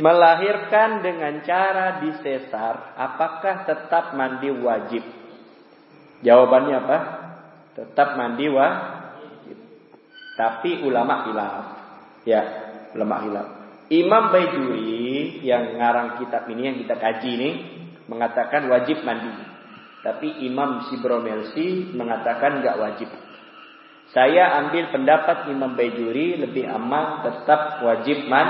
melahirkan dengan cara disesar, apakah tetap mandi wajib? Jawabannya apa? Tetap mandi wajib. Tapi ulama hilaf. Ya, ulama hilaf. Imam Baijuri yang ngarang kitab ini yang kita kaji ini mengatakan wajib mandi. Tapi Imam Sibromelsi mengatakan nggak wajib. Saya ambil pendapat Imam Baijuri lebih aman tetap wajib man,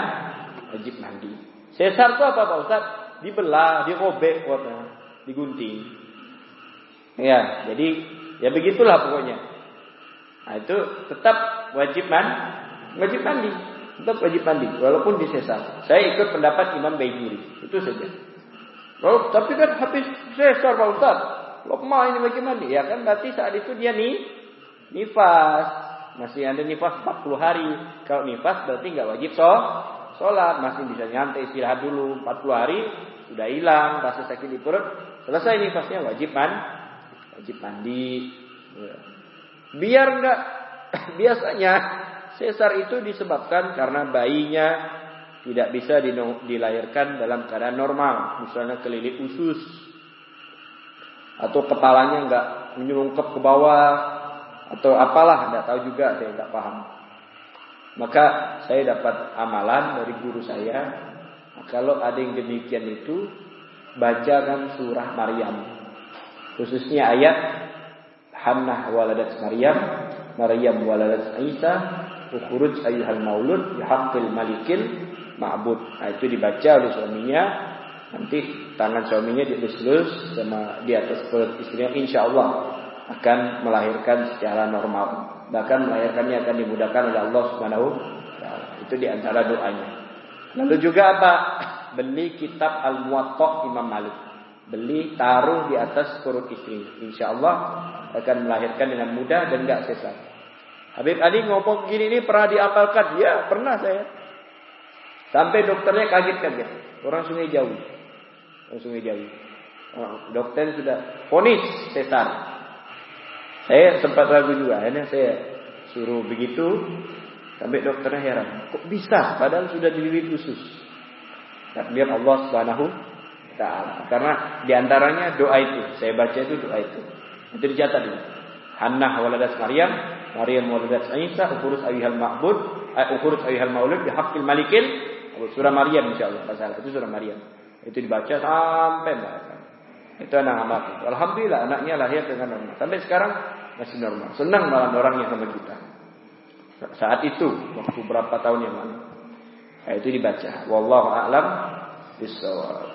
wajib mandi. Sesar itu apa Pak Ustaz? Dibelah, dirobek kuatnya, digunting. Ya, jadi ya begitulah pokoknya. Nah, itu tetap wajib man, wajib mandi. Tetap wajib mandi walaupun disesar. Saya ikut pendapat Imam Baijuri. Itu saja. Oh, tapi kan habis sesar Pak Ustaz. Lemah ini bagi mandi. Ya kan berarti saat itu dia nih nifas. Masih ada nifas 40 hari. Kalau nifas berarti nggak wajib so sholat. Masih bisa nyantai istirahat dulu 40 hari. Sudah hilang rasa sakit di perut. Selesai wajib man, wajib mandi. Ya. Biar nggak biasanya sesar itu disebabkan karena bayinya tidak bisa dilahirkan dalam keadaan normal, misalnya kelilit usus atau kepalanya nggak menyerungkep ke bawah atau apalah nggak tahu juga saya nggak paham maka saya dapat amalan dari guru saya. Kalau ada yang demikian itu bacakan surah Maryam. Khususnya ayat Hannah waladat Maryam Maryam waladat Isa ukhruj ayyuhal maulud bihaqqil malikil ma'bud. Nah, itu dibaca oleh suaminya. Nanti tangan suaminya dielus-elus sama di atas perut istrinya insya Allah akan melahirkan secara normal. Bahkan melahirkannya akan dimudahkan oleh Allah Subhanahu Itu di antara doanya. Lalu juga apa? Beli kitab Al-Muwatta Imam Malik. Beli taruh di atas perut istri. Insya Allah akan melahirkan dengan mudah dan gak sesat. Habib Ali ngomong gini ini pernah diapalkan? Ya pernah saya. Sampai dokternya kaget-kaget. Orang sungai jauh. Sungai Jawi. Oh, dokter sudah fonis sesar. Saya sempat ragu juga, akhirnya saya suruh begitu sampai dokternya heran. Kok bisa? Padahal sudah dililit khusus. Takbir Allah Subhanahu taala. Karena di antaranya doa itu, saya baca itu doa itu. Itu dicatat ini. Hannah waladat Maryam, Maryam waladat Isa, ukurus ayuhal ma'bud, ukurus ayuhal maulud bihaqqil malikin. Surah Maryam insyaallah, salah. Itu surah Maryam. Itu dibaca sampai melahirkan. Itu anak anakku. Alhamdulillah anaknya lahir dengan normal. Sampai sekarang masih normal. Senang malah orangnya sama kita. Saat itu, waktu berapa tahun yang lalu. Nah, itu dibaca. Wallahu a'lam bishawab.